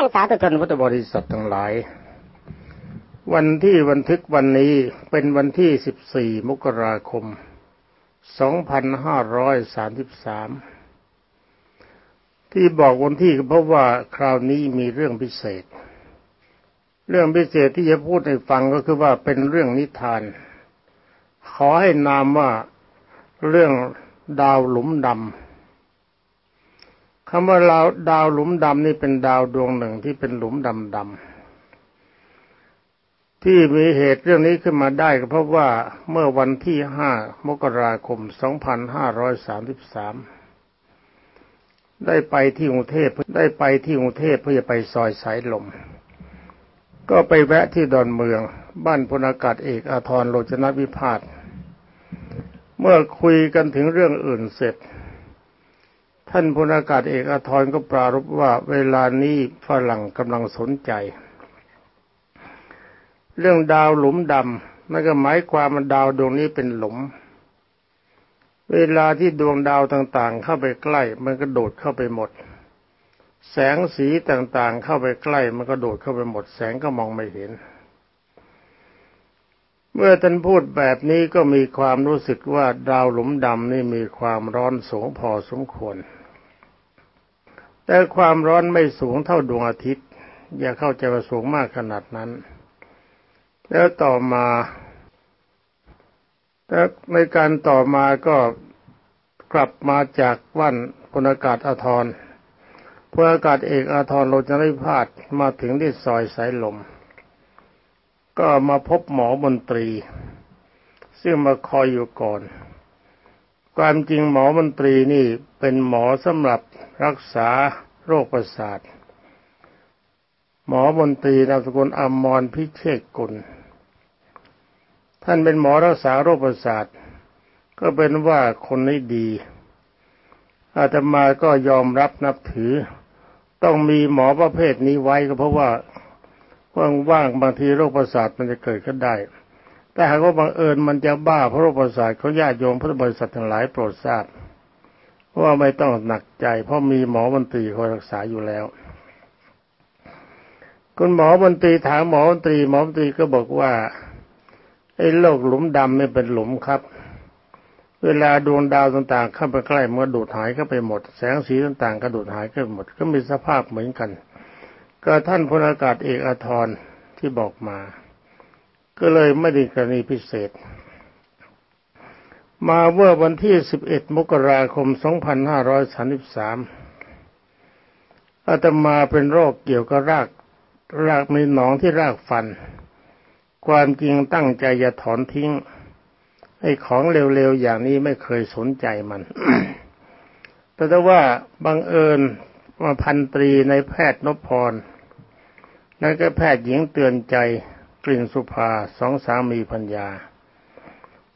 องสาธุชนพุทธบริษัททั้งหลาย วันที่บันทึกวันนี้เป็นวันที่ 14 มกราคม 2533 ที่บอกวันที่ก็เพราะว่าคราวนี้มีเรื่องพิเศษ เรื่องพิเศษที่จะพูดให้ฟังก็คือว่าเป็นเรื่องนิทาน ขอให้นามว่าเรื่องดาวหลุมดำ คำว่าดาวดาวหลุมดำนี่เป็นดาวดวงหนึ่งที่เป็นหลุมดำดำที่มีเหตุเรื่องนี้ขึ้นมาได้ก็เพราะว่าเมื่อวันที่ห้ามกราคม 2533 ได้ไปที่กรุงเทพได้ไปที่กรุงเทพเพื่อจะไปซอยสายลม ก็ไปแวะที่ดอนเมือง บ้านพลอากาศเอกอาทรโลจนวิพาทเมื่อคุยกันถึงเรื่องอื่นเสร็จ ท่านพลอากาศเอกอาทรก็ปรารภว่าเวลานี้ฝรั่งกำลังสนใจ เรื่องดาวหลุมดำนั่นก็หมายความว่าดาวดวงนี้เป็นหลุม เวลาที่ดวงดาวต่างๆ เข้าไปใกล้ มันก็โดดเข้าไปหมด แสงสีต่างๆ เข้าไปใกล้ มันก็โดดเข้าไปหมด แสงก็มองไม่เห็น เมื่อท่านพูดแบบนี้ก็มีความรู้สึกว่าดาวหลุมดำนี่มีความร้อนสูงพอสมควร แต่ความร้อนไม่สูงเท่าดวงอาทิตย์ อย่าเข้าใจว่าสูงมากขนาดนั้น แล้วต่อมาแล้วในการต่อมาก็กลับมาจากวันพลอากาศอาทรพลอากาศเอกอาทรโลจนิพาดมาถึงที่ซอยสายลม ก็มาพบหมอบนตรี ซึ่งมาคอยอยู่ก่อน ความจริงหมอบนตรีนี่เป็นหมอสำหรับรักษาโรคประสาท หมอบนตรีนามสกุลอมรพิเชษกุล ท่านเป็นหมอรักษาโรคประสาท ก็เป็นว่าคนนี้ดีอาตมาก็ยอมรับนับถือ ต้องมีหมอประเภทนี้ไว้ก็เพราะว่าว่างๆบางทีโรคประสาทมันจะเกิดขึ้นได้ แต่หากว่าบังเอิญมันจะบ้าเพราะโรคประสาทเขาญาติโยมพุทธบริษัททั้งหลายโปรดทราบว่าไม่ต้องหนักใจ เพราะมีหมอบันตรีคอยรักษาอยู่แล้ว คุณหมอบันตรีถามหมอบันตรีหมอบันตรีก็บอกว่าไอ้โรคหลุมดำไม่เป็นหลุมครับ เวลาดวงดาวต่างๆ เข้าไปใกล้มันก็ดูดหายเข้าไปหมด แสงสีต่างๆ ก็ดูดหายเข้าไปหมด ก็มีสภาพเหมือนกัน ก็ท่านพลอากาศเอกอาทรที่บอกมา ก็เลยไม่ได้กรณีพิเศษ มาเมื่อวันที่ 11 มกราคม 2533อาตมาเป็นโรคเกี่ยวกับราก รากมีหนองที่รากฟัน ความจริงตั้งใจจะถอนทิ้ง ไอ้ของเร็วๆอย่างนี้ไม่เคยสนใจมัน แต่ถ้าว่าบังเอิญมาพันตรีในแพทย์นพพรนั่นก็แพทย์หญิงเตือนใจ กลิ่นสุภาสองสามีพัญญา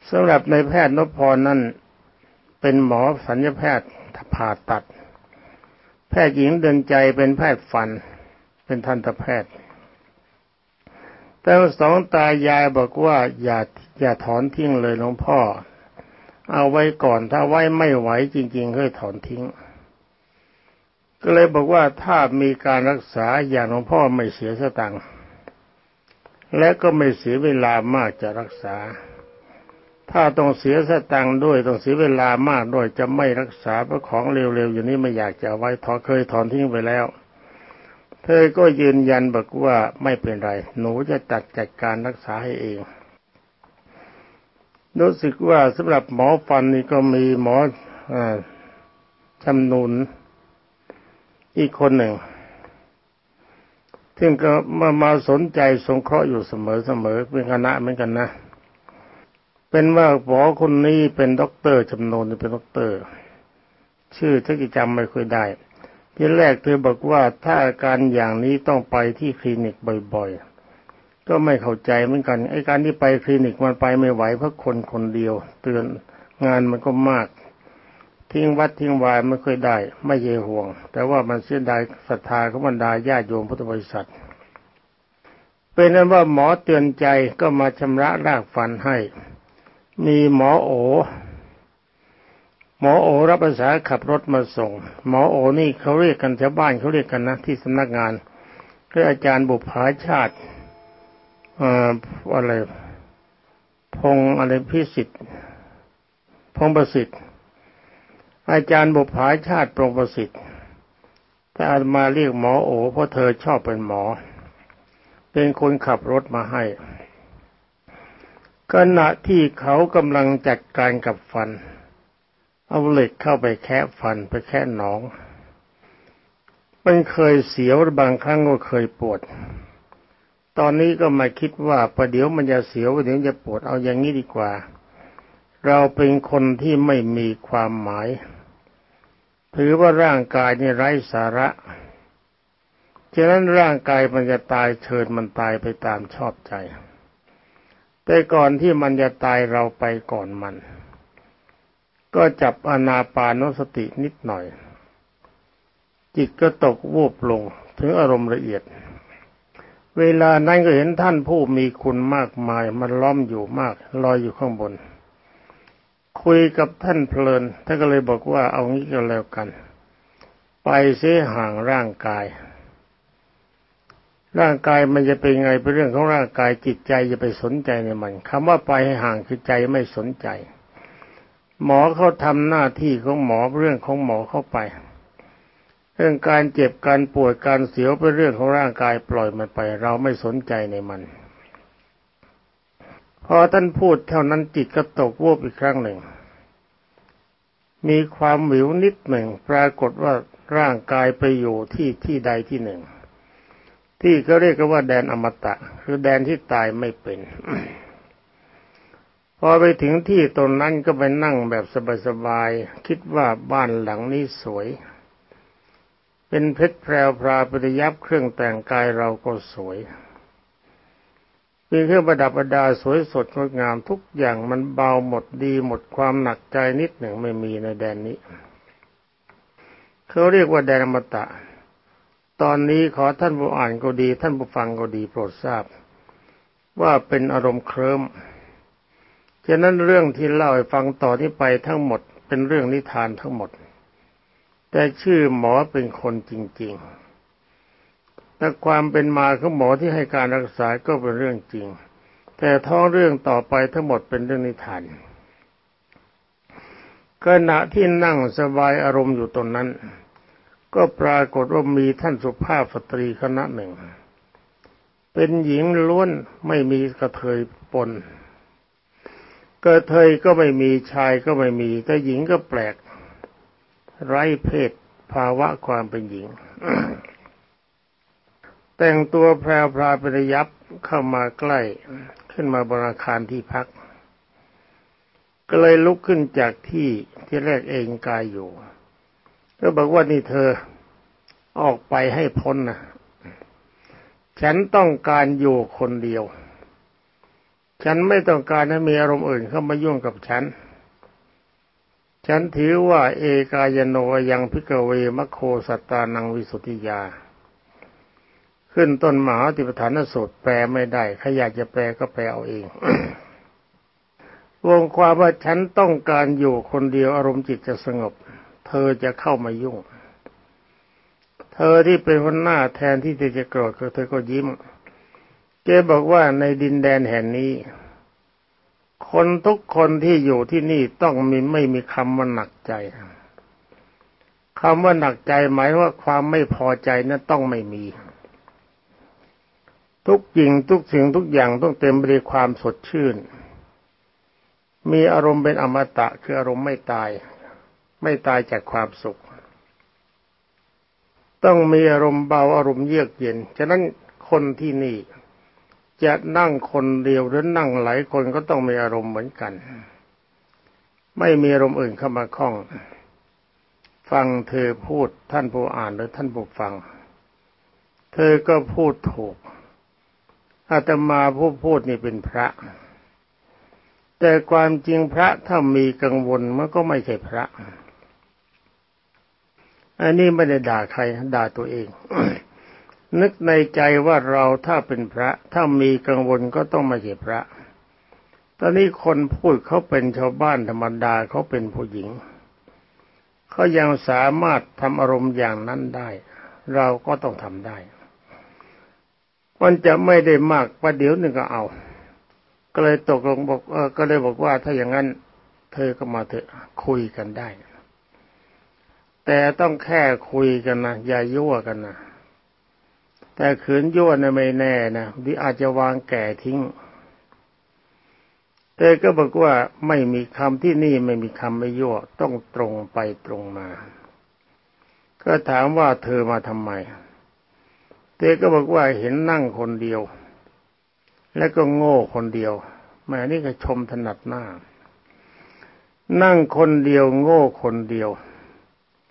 สำหรับในแพทย์นพพรนั่นเป็นหมอสัญญแพทย์ผ่าตัด แพทย์หญิงเดินใจเป็นแพทย์ฟัน เป็นทันตแพทย์ แต่สองตายายบอกว่าอย่าอย่าถอนทิ้งเลยหลวงพ่อ เอาไว้ก่อนถ้าไว้ไม่ไหวจริงๆค่อยถอนทิ้ง ก็เลยบอกว่าถ้ามีการรักษาอย่างหลวงพ่อไม่เสียสตังค์ และก็ไม่เสียเวลามากจะรักษา ถ้าต้องเสียสตังค์ด้วยต้องเสียเวลามากด้วยจะไม่รักษาเพราะของเร็วๆอย่างนี้ไม่อยากจะไว้ถอนเคยถอนทิ้งไปแล้ว เธอก็ยืนยันบอกว่าไม่เป็นไร หนูจะจัดจัดการรักษาให้เอง รู้สึกว่าสำหรับหมอฟันนี่ก็มีหมอจำนุนอีกคนหนึ่ง ที่ก็มามาสนใจสงเคราะห์อยู่เสมอๆเป็นคณะเหมือนกันนะ เป็นว่าหมอคนนี้เป็นด็อกเตอร์จำนวนเป็นด็อกเตอร์ ชื่อถ้าจำไม่ค่อยได้ที่แรกเธอบอกว่าถ้าอาการอย่างนี้ต้องไปที่คลินิกบ่อยๆ ก็ไม่เข้าใจเหมือนกันไอ้การที่ไปคลินิกมันไปไม่ไหวเพราะคนคนเดียว เตือนงานมันก็มาก ทิ้งวัดทิ้งวายไม่ค่อยได้ ไม่เยห่วง แต่ว่ามันเสียดายศรัทธาของบรรดาญาติโยมพุทธบริษัท เป็นนั้นว่าหมอเตือนใจก็มาชำระรากฟันให้ มีหมอโอ หมอโอรับภาษาขับรถมาส่ง หมอโอนี่เขาเรียกกันชาวบ้านเขาเรียกกันนะที่สำนักงานคืออาจารย์บุภาชาติอะไรพงอะไรพิสิทธิ์พงประสิทธิ์ อาจารย์บุภาชาติพงประสิทธิ์แต่อามาเรียกหมอโอเพราะเธอชอบเป็นหมอ เป็นคนขับรถมาให้ขณะที่เขากำลังจัดการกับฟัน เอาเหล็กเข้าไปแคะฟันไปแคะหนอง มันเคยเสียวบางครั้งก็เคยปวด ตอนนี้ก็มาคิดว่าประเดี๋ยวมันจะเสียวประเดี๋ยวจะปวดเอาอย่างนี้ดีกว่า เราเป็นคนที่ไม่มีความหมาย ถือว่าร่างกายนี่ไร้สาระฉะนั้นร่างกายมันจะตายเชิญมันตายไปตามชอบใจ แต่ก่อนที่มันจะตายเราไปก่อนมัน ก็จับอนาปานสตินิดหน่อย จิตก็ตกวูบลงถึงอารมณ์ละเอียด เวลานั้นก็เห็นท่านผู้มีคุณมากมายมันล้อมอยู่มากลอยอยู่ข้างบน คุยกับท่านเพลินท่านก็เลยบอกว่าเอางี้ก็แล้วกัน ไปเสียห่างร่างกาย ร่างกายมันจะเป็นไงเป็นเรื่องของร่างกายจิตใจจะไปสนใจในมันคำว่าไปให้ห่างคือใจไม่สนใจ หมอเขาทำหน้าที่ของหมอเรื่องของหมอเข้าไป เรื่องการเจ็บการปวดการเสียวเป็นเรื่องของร่างกายปล่อยมันไป เราไม่สนใจในมัน พอท่านพูดเท่านั้นจิตก็ตกวูบอีกครั้งหนึ่ง มีความหวิวนิดหนึ่ง ปรากฏว่าร่างกายไปอยู่ที่ที่ใดที่หนึ่ง ที่เขาเรียกว่าแดนอมตะ คือแดนที่ตายไม่เป็น พอไปถึงที่ตรงนั้นก็ไปนั่งแบบสบายๆคิดว่าบ้านหลังนี้สวย เป็นเพชรแพรวพราปริยับเครื่องแต่งกายเราก็สวย มีเครื่องประดับประดาสวยสดงดงามทุกอย่างมันเบาหมดดีหมดความหนักใจนิดหนึ่งไม่มีในแดนนี้เขาเรียกว่าแดนอมตะ ตอนนี้ขอท่านผู้อ่านก็ดี ท่านผู้ฟังก็ดีโปรดทราบ ว่าเป็นอารมณ์เคลิ้มฉะนั้นเรื่องที่เล่าให้ฟังต่อที่ไปทั้งหมดเป็นเรื่องนิทานทั้งหมด แต่ชื่อหมอเป็นคนจริง ๆ และความเป็นมาของหมอที่ให้การรักษาก็เป็นเรื่องจริง แต่ท้องเรื่องต่อไปทั้งหมดเป็นเรื่องนิทานขณะที่นั่งสบายอารมณ์อยู่ตรงนั้น ก็ปรากฏว่ามีท่านสุภาพสตรีคณะหนึ่ง เป็นหญิงล้วนไม่มีกระเทยปนกระเทยก็ไม่มีชายก็ไม่มี แต่หญิงก็แปลก ไร้เพศภาวะความเป็นหญิง แต่งตัวแพรวพราปริยับเข้ามาใกล้ขึ้นมาบนอาคารที่พัก ก็เลยลุกขึ้นจากที่ที่แรกเองกายอยู่ ก็บอกว่านี่เธอออกไปให้พ้นนะฉันต้องการอยู่คนเดียว ฉันไม่ต้องการให้มีอารมณ์อื่นเข้ามายุ่งกับฉัน ฉันถือว่าเอกายโนยังพิกเวมโคสัตตานังวิสุทธิยา ขึ้นต้นมหาติปฐานสูตรแปลไม่ได้ใครอยากจะแปลก็แปลเอาเองวงความว่าฉันต้องการอยู่คนเดียวอารมณ์จิตจะสงบ เธอจะเข้ามายุ่ง เธอที่เป็นคนหน้าแทนที่จะโกรธเธอก็ยิ้มเจ๊บอกว่าในดินแดนแห่งนี้ คนทุกคนที่อยู่ที่นี่ต้องมีไม่มีคำว่าหนักใจคำว่าหนักใจหมายว่าความไม่พอใจนั้นต้องไม่มี ทุกสิ่งทุกสิ่งทุกอย่างต้องเต็มไปด้วยความสดชื่น มีอารมณ์เป็นอมตะคืออารมณ์ไม่ตาย ไม่ตายจากความสุข ต้องมีอารมณ์เบาอารมณ์เยือกเย็น ฉะนั้นคนที่นี่จะนั่งคนเดียวหรือนั่งหลายคนก็ต้องมีอารมณ์เหมือนกัน ไม่มีอารมณ์อื่นเข้ามาคล้อง ฟังเธอพูดท่านผู้อ่านหรือท่านผู้ฟัง เธอก็พูดถูก อาตมาผู้พูดนี่เป็นพระ แต่ความจริงพระถ้ามีกังวลมันก็ไม่ใช่พระ อันนี้ไม่ได้ด่าใครด่าตัวเอง นึกในใจว่าเราถ้าเป็นพระ ถ้ามีกังวลก็ต้องไม่ใช่พระ ตอนนี้คนพูดเขาเป็นชาวบ้านธรรมดาเขาเป็นผู้หญิงเขายังสามารถทำอารมณ์อย่างนั้นได้ เราก็ต้องทำได้ มันจะไม่ได้มากประเดี๋ยวหนึ่งก็เอา ก็เลยตกลงบอกเออก็เลยบอกว่าถ้าอย่างนั้นเธอก็มาเถอะคุยกันได้ แต่ต้องแค่คุยกันนะอย่ายั่วกันนะแต่ขืนยั่วนะไม่แน่นะดิอาจจะวางแก่ทิ้งเธอก็บอกว่าไม่มีคำที่นี่ไม่มีคำไม่ยั่วต้องตรงไปตรงมา ก็ถามว่าเธอมาทำไม เธอก็บอกว่าเห็นนั่งคนเดียว แล้วก็โง่คนเดียวแม่นี่ก็ชมถนัดหน้า นั่งคนเดียว โง่คนเดียว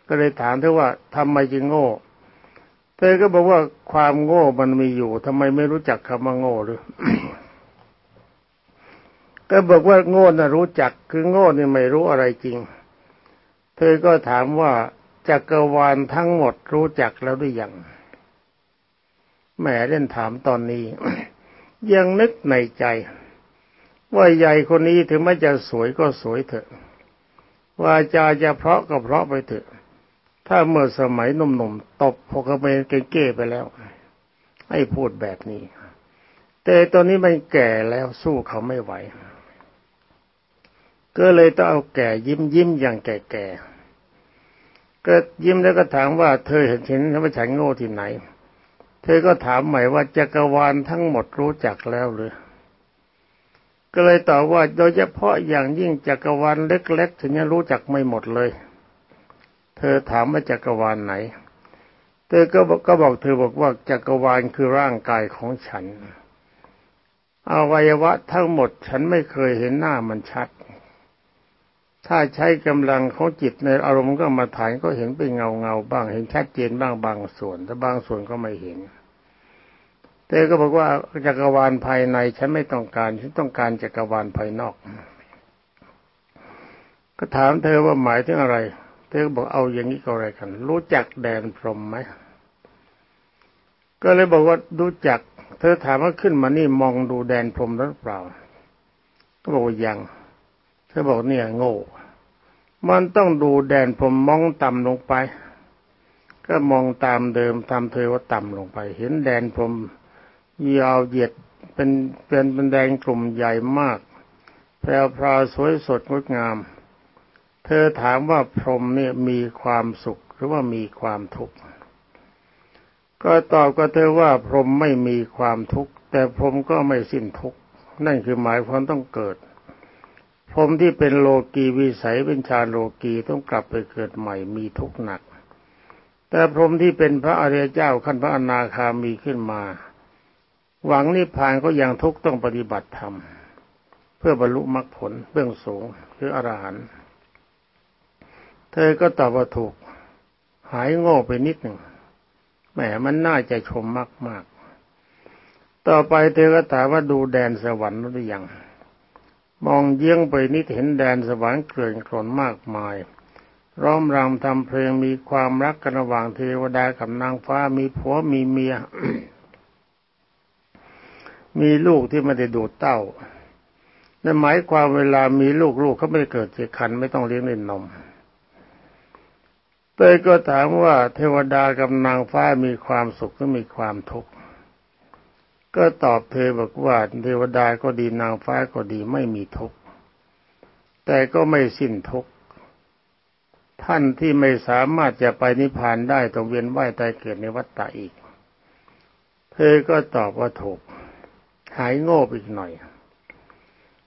ก็เลยถามเธอว่าทำไมจึงโง่ เธอก็บอกว่าความโง่มันมีอยู่ทำไมไม่รู้จักคำว่าโง่หรือก็บอกว่าโง่น่ะรู้จัก คือโง่นี่ไม่รู้อะไรจริง เธอก็ถามว่าจักรวาลทั้งหมดรู้จักแล้วหรือยัง แหมเล่นถามตอนนี้ ยังนึกในใจ ว่าใหญ่คนนี้ถึงแม้จะสวยก็สวยเถอะว่าจาจะเพราะก็เพราะไปเถอะ ถ้าเมื่อสมัยหนุ่มๆตบพกเมเก้ไปแล้ว ให้พูดแบบนี้ แต่ตอนนี้มันแก่แล้วสู้เขาไม่ไหว ก็เลยต้องเอาแก่ยิ้มยิ้มอย่างแก่ๆก็ยิ้มแล้วก็ถามว่าเธอเห็นเห็นว่าฉันโง่ที่ไหน เธอก็ถามใหม่ว่าจักรวาลทั้งหมดรู้จักแล้วหรือก็เลยตอบว่าโดยเฉพาะอย่างยิ่งจักรวาลเล็กๆฉันยังรู้จักไม่หมดเลย เธอถามว่าจักรวาลไหน เธอก็ก็บอกเธอบอกว่าจักรวาลคือร่างกายของฉันอวัยวะทั้งหมดฉันไม่เคยเห็นหน้ามันชัด ถ้าใช้กำลังของจิตในอารมณ์ก็มาถ่ายก็เห็นเป็นเงาเงาบ้าง เห็นชัดเจนบ้างบางส่วนแต่บางส่วนก็ไม่เห็นเธอก็บอกว่าจักรวาลภายในฉันไม่ต้องการฉันต้องการจักรวาลภายนอก ก็ถามเธอว่าหมายถึงอะไร เธอก็บอกเอาอย่างนี้ก็อะไรกัน รู้จักแดนพรหมไหมก็เลยบอกว่ารู้จัก เธอถามว่าขึ้นมานี่มองดูแดนพรหมหรือเปล่า ก็บอกว่ายัง ธอบอกเนี่ยโง่ มันต้องดูแดนผมมองต่ำลงไป ก็มองตามเดิมตามเธอว่าต่ำลงไป เห็นแดนผมยาวเหยียดเป็นเป็นเป็นแดงกลุ่มใหญ่มากแพรวพราวสวยสดงดงาม เธอถามว่าพรหมเนี่ยมีความสุขหรือว่ามีความทุกข์ก็ตอบกับเธอว่าพรหมไม่มีความทุกข์แต่พรหมก็ไม่สิ้นทุกข์นั่นคือหมายความต้องเกิด พรมที่เป็นโลกีวิสัยเป็นชาโลกีต้องกลับไปเกิดใหม่มีทุกข์หนัก แต่พรมที่เป็นพระอริยเจ้าขั้นพระอนาคามีขึ้นมา หวังนิพพานก็ยังทุกข์ต้องปฏิบัติธรรมเพื่อบรรลุมรรคผลเบื้องสูงคืออรหันต์เธอก็ตอบว่าถูก หายโง่ไปนิดหนึ่งแหมมันน่าจะชมมากๆ ต่อไปเธอก็ถามว่าดูแดนสวรรค์หรือยัง มองเยื้องไปนิดเห็นแดนสวรรค์เกลื่อนกลนมากมาย ร้อมรำทำเพลงมีความรักกันระหว่างเทวดากับนางฟ้ามีผัวมีเมีย มีลูกที่ไม่ได้ดูดเต้านั่นหมายความเวลามีลูกลูกเขาไม่ได้เกิดเจคันไม่ต้องเลี้ยงเล่นนมเตยก็ถามว่าเทวดากับนางฟ้ามีความสุขหรือมีความทุกข์ ก็ตอบเธอบอกว่าเทวดาก็ดีนางฟ้าก็ดีไม่มีทุกข์แต่ก็ไม่สิ้นทุกข์ท่านที่ไม่สามารถจะไปนิพพานได้ต้องเวียนว่ายตายเกิดในวัฏฏะอีก เธอก็ตอบว่าถูก หายโง่อีกหน่อย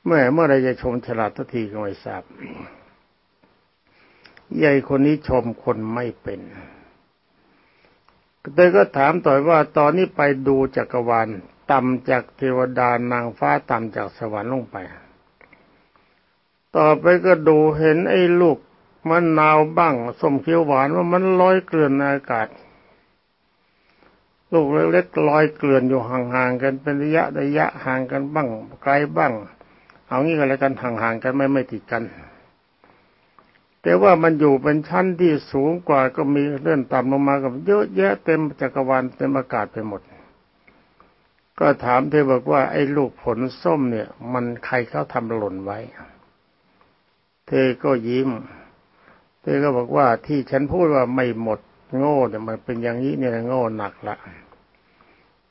เมื่อเมื่อไรจะชมฉลาดทันทีก็ไม่ทราบใหญ่คนนี้ชมคนไม่เป็นเธอก็ถามต่อว่าตอนนี้ไปดูจักรวาล ต่ำจากเทวดานางฟ้าต่ำจากสวรรค์ลงไป ต่อไปก็ดูเห็นไอ้ลูกมันนาวบ้างส้มเขียวหวานว่ามันลอยเกลื่อนในอากาศ ลูกเล็กๆลอยเกลื่อนอยู่ห่างๆกันเป็นระยะระยะห่างกันบ้างไกลบ้าง เอางี้ก็แล้วกันห่างๆกันไม่ไม่ติดกัน แต่ว่ามันอยู่เป็นชั้นที่สูงกว่าก็มีเลื่อนต่ำลงมากับเยอะแยะเต็มจักรวาลเต็มอากาศไปหมด ก็ถามเธอบอกว่าไอ้ลูกผลส้มเนี่ย มันใครเขาทำหล่นไว้ เธอก็ยิ้ม เธอก็บอกว่าที่ฉันพูดว่าไม่หมดโง่แต่ยมันเป็นอย่างนี้เนี่ยโง่หนักละ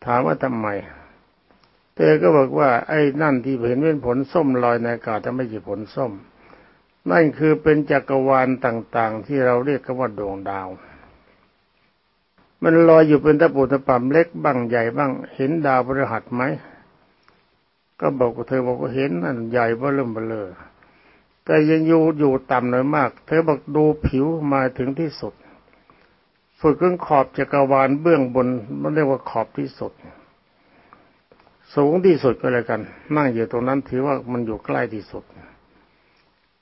ถามว่าทำไม เธอก็บอกว่าไอ้นั่นที่เห็นเป็นผลส้มลอยในอากาศจะไม่ใช่ผลส้ม นั่นคือเป็นจักรวาลต่าง ๆ ที่เราเรียกกันว่าดวงดาว มันลอยอยู่เป็นตะปูตะป่ำเล็กบ้างใหญ่บ้าง เห็นดาวพฤหัสไหมก็บอกเธอบอกว่าเห็นนั่นใหญ่เบ้อเริ่มเบลอแต่ยังอยู่อยู่ต่ำหน่อยมาก เธอบอกดูผิวมาถึงที่สุดสุดขึ้นขอบจักรวาลเบื้องบนมันเรียกว่าขอบที่สุด สูงที่สุดก็เลยกัน นั่งอยู่ตรงนั้นถือว่ามันอยู่ใกล้ที่สุด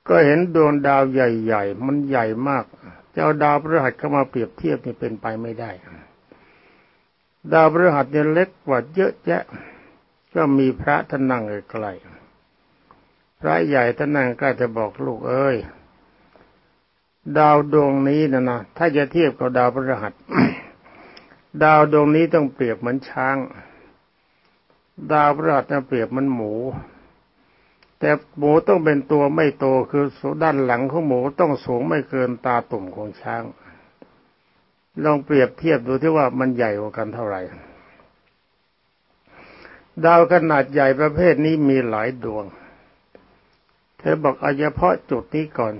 ก็เห็นดวงดาวใหญ่ ๆ มันใหญ่มากจะเอาดาวพฤหัสเข้ามาเปรียบเทียบนี่เป็นไปไม่ได้ ดาวพฤหัสเนี่ยเล็กกว่าเยอะแยะ ก็มีพระท่านนั่งใกล้พระใหญ่ท่านนั่งใกล้จะบอกลูกเอ้ยดาวดวงนี้นะนะถ้าจะเทียบกับดาวพฤหัส ดาวดวงนี้ต้องเปรียบเหมือนช้าง ดาวพฤหัสจะเปรียบเหมือนหมู แต่หมูต้องเป็นตัวไม่โตคือด้านหลังของหมูต้องสูงไม่เกินตาตุ่มของช้าง ลองเปรียบเทียบดูที่ว่ามันใหญ่กว่ากันเท่าไหร่ ดาวขนาดใหญ่ประเภทนี้มีหลายดวง เธอบอกเอาเฉพาะจุดนี้ก่อน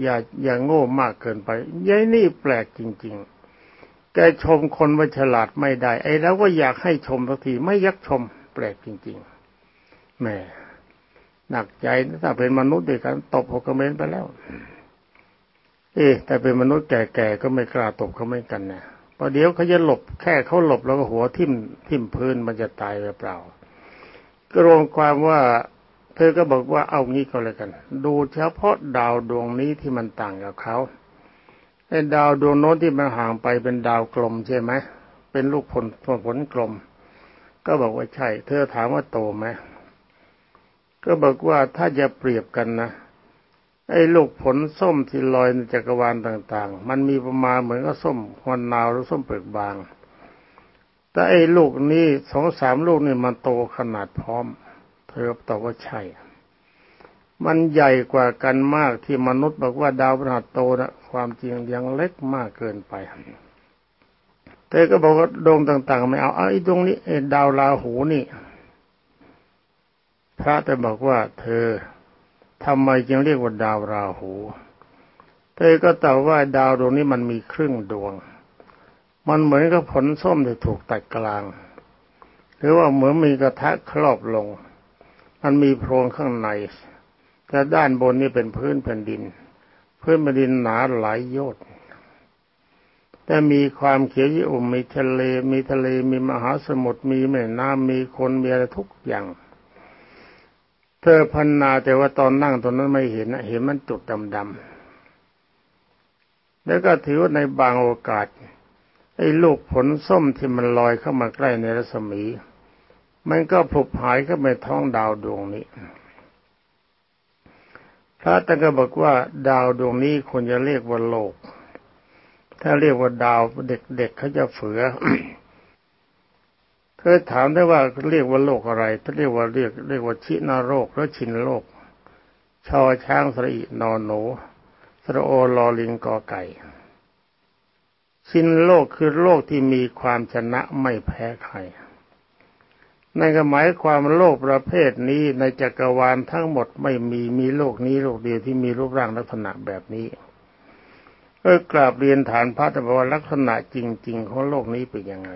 อย่าอย่าโง่มากเกินไปยายนี่แปลกจริง ๆ แกชมคนว่าฉลาดไม่ได้ ไอ้แล้วก็อยากให้ชมสักทีไม่ยักชม แปลกจริง ๆแหม หนักใจถ้าเป็นมนุษย์ด้วยกันตบหัวกระเมนไปแล้ว เอ๊แต่เป็นมนุษย์แก่ๆก็ไม่กล้าตบเขาไม่กันนะพอเดี๋ยวเขาจะหลบแค่เขาหลบแล้วก็หัวทิ่มทิ่มพื้นมันจะตายไปเปล่าก็รวมความว่าเธอก็บอกว่าเอางี้ก็แล้วกัน ดูเฉพาะดาวดวงนี้ที่มันต่างกับเขาไอ้ดาวดวงโน้นที่มันห่างไปเป็นดาวกลมใช่ไหมเป็นลูกผลผลกลม ก็บอกว่าใช่ เธอถามว่าโตไหม ก็บอกว่าถ้าจะเปรียบกันนะไอ้ลูกผลส้มที่ลอยในจักรวาลต่าง ๆ มันมีประมาณเหมือนกับส้มฮอนนาวหรือส้มเปลือกบาง แต่ไอ้ลูกนี้สองสามลูกนี่มันโตขนาดพร้อม เธอตอบว่าใช่ มันใหญ่กว่ากันมากที่มนุษย์บอกว่าดาวพฤหัสโตนะความจริงยังเล็กมากเกินไปเธอก็บอกว่าดวงต่าง ๆ ไม่เอาไอ้ดวงนี้ไอ้ดาวราหูนี่ พระแต่บอกว่า เธอทำไมจึงเรียกว่าดาวราหู เธอก็ตอบว่าดาวดวงนี้มันมีครึ่งดวง มันเหมือนกับผลส้มที่ถูกตัดกลาง หรือว่าเหมือนมีกระทะครอบลง มันมีโพรงข้างในแต่ด้านบนนี่เป็นพื้นแผ่นดิน พื้นแผ่นดินหนาหลายโยชน์แต่มีความเขียวอุ่มมีทะเล มีทะเล มีมหาสมุทร มีแม่น้ำมีคน มีอะไรทุกอย่าง เธอพันนาแต่ว่าตอนนั่งตอนนั้นไม่เห็นเห็นมันจุดดำๆแล้วก็ถือว่าในบางโอกาสไอ้ลูกผลส้มที่มันลอยเข้ามาใกล้ในรัศมี มันก็ผุบหายเข้าไปท้องดาวดวงนี้ พระตังก็บอกว่าดาวดวงนี้ควรจะเรียกว่าโลก ถ้าเรียกว่าดาวเด็กๆเเขาจะเฝือ เคยถามได้ว่าเรียกว่าโลกอะไรถ้าเรียกว่าเรียกเรียกว่าชินาโรคหรือชินโลกชอช้างสระอินอนหนูสระโอลอลิงกอไก่ ชินโลกคือโลกที่มีความชนะไม่แพ้ใครนั่นก็หมายความโลกประเภทนี้ในจักรวาลทั้งหมดไม่มีมีโลกนี้โลกเดียวที่มีรูปร่างลักษณะแบบนี้เออกราบเรียนฐานพระแต่ว่าลักษณะจริง ๆ ของโลกนี้เป็นยังไง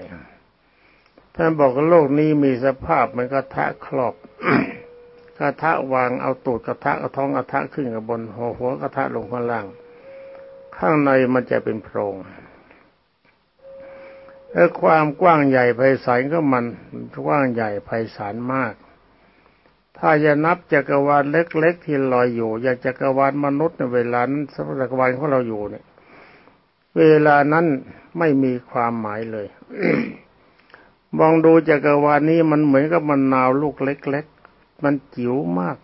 ท่านบอกว่าโลกนี้มีสภาพเหมือนกระทะครอบกระทะวางเอาตูดกระทะเอาท้องกระทะขึ้นกับบนหัวหัวกระทะลงข้างล่าง ข้างในมันจะเป็นโพรงและความกว้างใหญ่ไพศาลก็มันกว้างใหญ่ไพศาลมาก ถ้าจะนับจักรวาลเล็ก ๆ ที่ลอยอยู่ อย่างจักรวาลมนุษย์ในเวลานั้นจักรวาลของเราอยู่เนี่ย เวลานั้นไม่มีความหมายเลย มองดูจักรวาลนี้มันเหมือนกับมันนาวลูกเล็ก ๆ มันจิ๋วมาก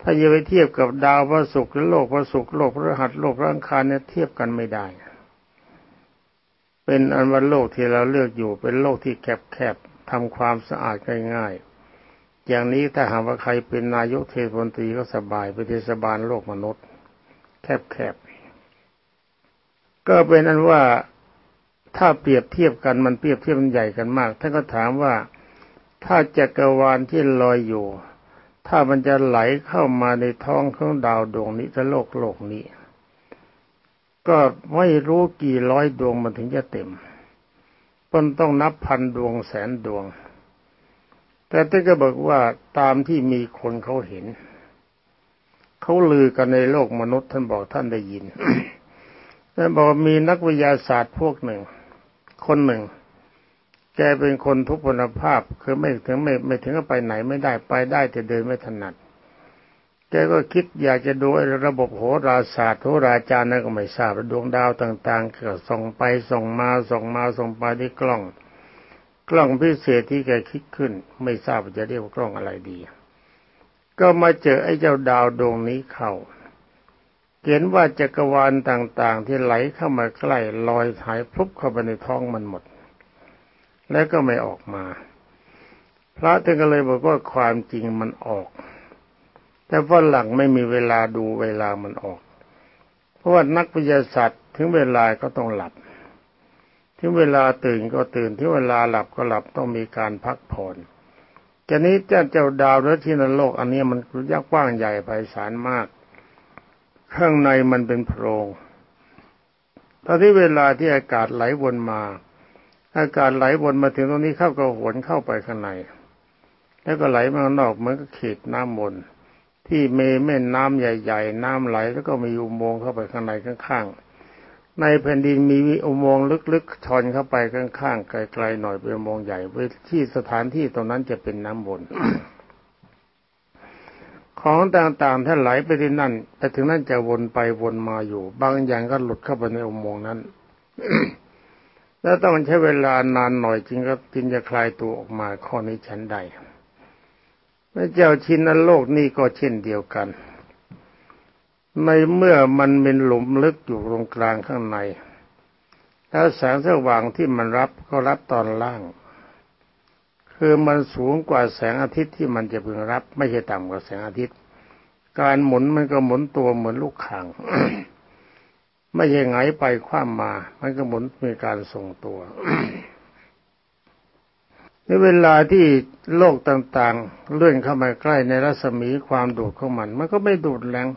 ถ้าจะไปเทียบกับดาวพระศุกร์หรือโลกพระศุกร์โลกพระหัสโลกพระอังคารเนี่ยเทียบกันไม่ได้ เป็นอันว่าโลกที่เราเลือกอยู่เป็นโลกที่แคบๆทำความสะอาดง่ายๆอย่างนี้ถ้าหากว่าใครเป็นนายกเทศมนตรีก็สบายไปเทศบาลโลกมนุษย์ แคบๆก็เป็นอันว่า ถ้าเปรียบเทียบกันมันเปรียบเทียบมันใหญ่กันมากท่านก็ถามว่าถ้าจักรวาลที่ลอยอยู่ ถ้ามันจะไหลเข้ามาในท้องของดาวดวงนี้จะโลกโลกนี้ ก็ไม่รู้กี่ร้อยดวงมันถึงจะเต็มมันต้องนับพันดวงแสนดวง แต่ท่านก็บอกว่าตามที่มีคนเขาเห็น เขาลือกันในโลกมนุษย์ท่านบอกท่านได้ยินท่านบอกมีนักวิทยาศาสตร์พวกหนึ่ง คนหนึ่ง แกเป็นคนทุพพลภาพ คือไม่ถึงไม่ไม่ถึงกับไปไหนไม่ได้ไปได้แต่เดินไม่ถนัด แกก็คิดอยากจะดูระบบโหราศาสตร์โหราจารย์นั่นก็ไม่ทราบดวงดาวต่างๆก็ส่งไปส่งมาส่งมาส่งไปที่กล้อง กล้องพิเศษที่แกคิดขึ้น ไม่ทราบจะเรียกว่ากล้องอะไรดี ก็มาเจอไอ้เจ้าดาวดวงนี้เข้า เห็นว่าจักรวาลต่างๆ ที่ไหลเข้ามาใกล้ลอยหายพลุบเข้าไปในท้องมันหมด แล้วก็ไม่ออกมา พระท่านก็เลยบอกว่าความจริงมันออก แต่ฝรั่งไม่มีเวลาดูเวลามันออก เพราะว่านักวิทยาศาสตร์ถึงเวลาก็ต้องหลับ ถึงเวลาตื่นก็ตื่นถึงเวลาหลับก็หลับต้องมีการพักผ่อนจะนี้เจ้าเจ้าดาวฤที่นโลกอันนี้มันยักกว้างใหญ่ไพศาลมาก ข้างในมันเป็นโพรงตอนที่เวลาที่อากาศไหลวนมา อากาศไหลวนมาถึงตรงนี้เข้าก็หวนเข้าไปข้างใน แล้วก็ไหลมาข้างนอกเหมือนกับขีดน้ำมนที่เมแม่น้ำใหญ่ ๆ น้ำไหลแล้วก็มีอุโมงค์เข้าไปข้างในข้างๆ ในแผ่นดินมีอุโมงค์ลึกๆชอนเข้าไปข้างๆไกลๆหน่อยเป็นอุโมงค์ใหญ่ที่สถานที่ตรงนั้นจะเป็นน้ำวน ของต่างๆถ้าไหลไปที่นั่นแต่ถึงนั่นจะวนไปวนมาอยู่ บางอย่างก็หลุดเข้าไปในอุโมงค์นั้น แล้วต้องใช้เวลานานหน่อยจริงก็จึงจะคลายตัวออกมาข้อนี้ฉันใดพระเจ้าชินโลกนี่ก็เช่นเดียวกัน ในเมื่อมันเป็นหลุมลึกอยู่ตรงกลางข้างใน แล้วแสงสว่างที่มันรับก็รับตอนล่าง คือมันสูงกว่าแสงอาทิตย์ที่มันจะพึงรับ ไม่ใช่ต่ำกว่าแสงอาทิตย์ การหมุนมันก็หมุนตัวเหมือนลูกข่างไม่ใช่ไงไปคว้ามา มันก็หมุนมีการทรงตัวในเวลาที่โลกต่างๆ เลื่อนเข้ามาใกล้ในรัศมีความดูดของมัน มันก็ไม่ดูดแรง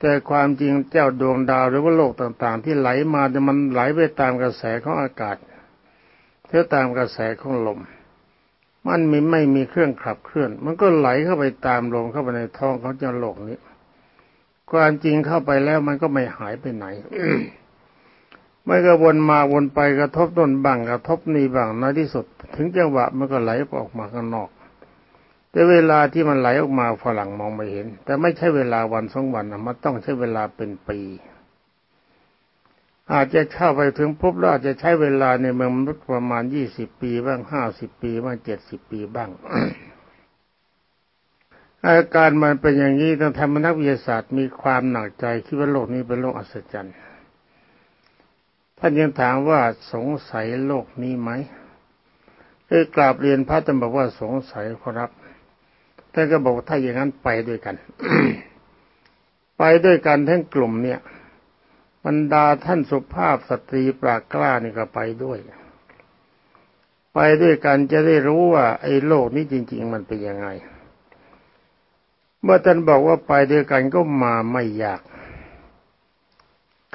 แต่ความจริงเจ้าดวงดาวหรือว่าโลกต่างๆ ที่ไหลมาจะมันไหลไปตามกระแสของอากาศเท่าตามกระแสของลม มันมีไม่มีเครื่องขับเคลื่อน มันก็ไหลเข้าไปตามลมเข้าไปในท้องเขาจะโลกนี้ความจริงเข้าไปแล้วมันก็ไม่หายไปไหนไม่ก็วนมาวนไปกระทบต้นบังกระทบนี่บังในที่สุด ถึงจังหวะมันก็ไหลออกมาข้างนอก แต่เวลาที่มันไหลออกมาฝรั่งมองไม่เห็น แต่ไม่ใช่เวลาวันสองวันนะมันต้องใช้เวลาเป็นปี อาจจะเข้าไปถึงพบแล้วอาจจะใช้เวลาในเมืองมนุษย์ประมาณยี่สิบปีบ้างห้าสิบปีบ้างเจ็ดสิบปีบ้าง อาการมันเป็นอย่างนี้ทางธรรมนักวิทยาศาสตร์มีความหนักใจคิดว่าโลกนี้เป็นโลกอัศจรรย์ท่านยังถามว่าสงสัยโลกนี้ไหมเออกราบเรียนพระท่านบอกว่าสงสัยครับท่านก็บอกถ้าอย่างนั้นไปด้วยกัน ไปด้วยกันทั้งกลุ่มเนี่ย บรรดาท่านสุภาพสตรีปรากกล้านี่ก็ไปด้วย ไปด้วยกันจะได้รู้ว่า ไอ้โลกนี้จริง ๆ มันเป็นยังไง เมื่อท่านบอกว่าไปด้วยกันก็มาไม่ยาก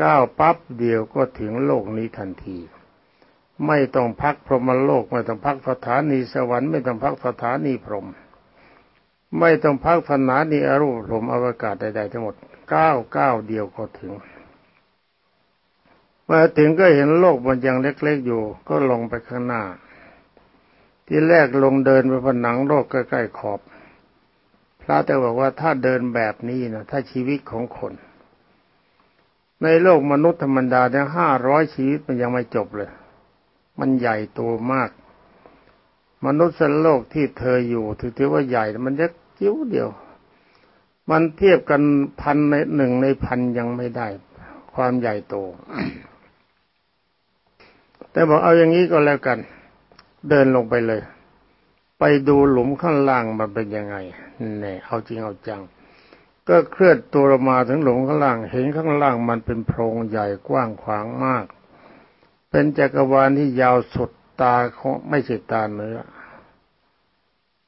ก้าวปั๊บเดียวก็ถึงโลกนี้ทันที ไม่ต้องพักพรหมโลก ไม่ต้องพักสถานีสวรรค์ไม่ต้องพักสถานีพรหมไม่ต้องพักสถานีอรูปพรหมอวกาศใดๆทั้งหมดก้าวก้าวเดียวก็ถึง มาถึงก็เห็นโลกมันยังเล็กๆอยู่ ก็ลงไปข้างหน้า ที่แรกลงเดินไปผนังโลกใกล้ๆขอบ พระแต่บอกว่าถ้าเดินแบบนี้นะถ้าชีวิตของคน ในโลกมนุษย์ธรรมดาเนี่ยห้าร้อยชีวิตมันยังไม่จบเลย มันใหญ่โตมาก มนุษย์โลกที่เธออยู่ถือว่าใหญ่มันเล็กจิ้วเดียว มันเทียบกันพันในหนึ่งในพันยังไม่ได้ความใหญ่โต แต่บอกเอาอย่างนี้ก็แล้วกัน เดินลงไปเลย ไปดูหลุมข้างล่างมันเป็นยังไงเนี่ยเอาจริงเอาจัง ก็เคลื่อนตัวมาถึงหลุมข้างล่าง เห็นข้างล่างมันเป็นโพรงใหญ่กว้างขวางมาก เป็นจักรวาลที่ยาวสุดตาของไม่ใช่ตาเนื้อ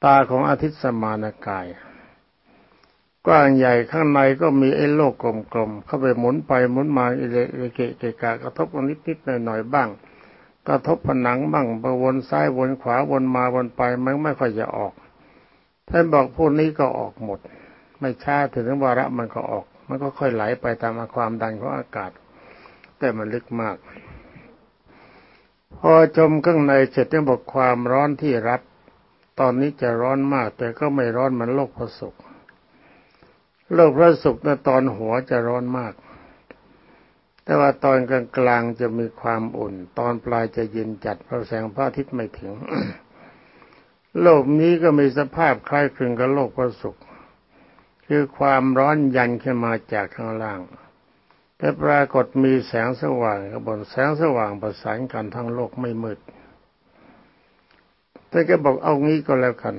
ตาของอาทิตย์สมานกาย กว้างใหญ่ข้างในก็มีไอ้โลกกลมๆเข้าไปหมุนไปหมุนมาอิเลเกะเกะกะกระทบกันนิดๆหน่อยๆบ้าง กระทบผนังบ้างไปวนซ้ายวนขวาวนมาวนไปมันไม่ค่อยจะออก ท่านบอกพวกนี้ก็ออกหมด ไม่ช้าถึงวาระมันก็ออก มันก็ค่อยไหลไปตามความดันของอากาศ แต่มันลึกมาก พอจมข้างในเสร็จยังบอกความร้อนที่รับ ตอนนี้จะร้อนมาก แต่ก็ไม่ร้อนเหมือนโลกพระศุกร์โลกพระศุกร์ในตอนหัวจะร้อนมาก แต่ว่าตอนกลางกลางจะมีความอุ่น ตอนปลายจะเย็นจัดเพราะแสงพระอาทิตย์ไม่ถึง โลกนี้ก็มีสภาพคล้ายคลึงกับโลกพระศุกร์คือความร้อนยันขึ้นมาจากข้างล่าง แต่ปรากฏมีแสงสว่างกับบนแสงสว่างประสานกันทั้งโลกไม่มืดแต่ก็บอกเอางี้ก็แล้วกัน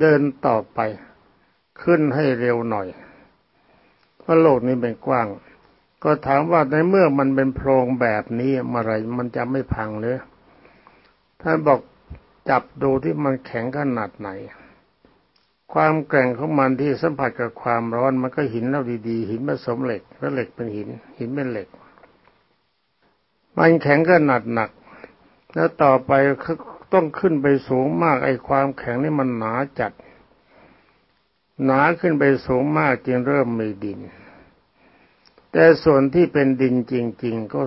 เดินต่อไป ขึ้นให้เร็วหน่อย เพราะโลกนี้เป็นกว้าง ก็ถามว่าในเมื่อมันเป็นโพรงแบบนี้เมื่อไรมันจะไม่พังเลยท่านบอกจับดูที่มันแข็งขนาดไหน ความแกร่งของมันที่สัมผัสกับความร้อนมันก็หินแล้วดีๆหินผสมเหล็กแล้วเหล็กเป็นหิน หินเป็นเหล็ก มันแข็งก็หนักหนัก แล้วต่อไปต้องขึ้นไปสูงมากไอ้ความแข็งนี่มันหนาจัด หนาขึ้นไปสูงมากจึงเริ่มมีดิน แต่ส่วนที่เป็นดินจริง ๆ ก็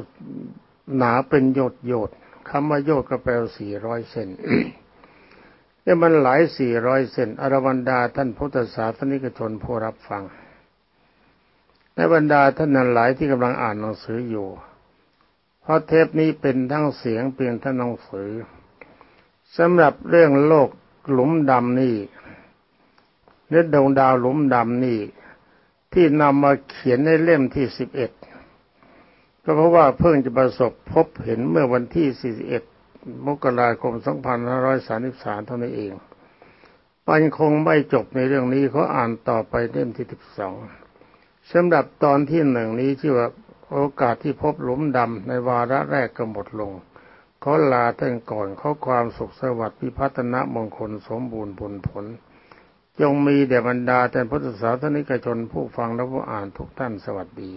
หนาเป็นโยดโยดคำว่าโยดก็แปลสี่ร้อยเซนเนี่ยมันหลายสี่ร้อยเซนอรวันดาท่านพุทธศาสนิกชนผู้รับฟังในบรรดาท่านนั้นหลายที่กำลังอ่านหนังสืออยู่ เพราะเทปนี้เป็นทั้งเสียงเปลี่ยนทั้งหนังสือสำหรับเรื่องโลกหลุมดำนี่เนื้อดวงดาวหลุมดำนี่ ที่นำมาเขียนในเล่มที่สิบเอ็ดก็เพราะว่าเพิ่งจะประสบพบเห็นเมื่อวันที่สี่สิบเอ็ดมกราคม 2533 เท่านั้นเองปันคงไม่จบในเรื่องนี้เขาอ่านต่อไปเล่มที่ 12 สำหรับตอนที่หนึ่งนี้ที่ว่าโอกาสที่พบหลุมดำในวาระแรกก็หมดลง ขอลาท่านก่อนขอความสุขสวัสดิ์พิพัฒนมงคลสมบูรณ์ผลผล จงมีแด่บรรดาแต่พุทธศาสนิกชนผู้ฟังและผู้อ่านทุกท่านสวัสดี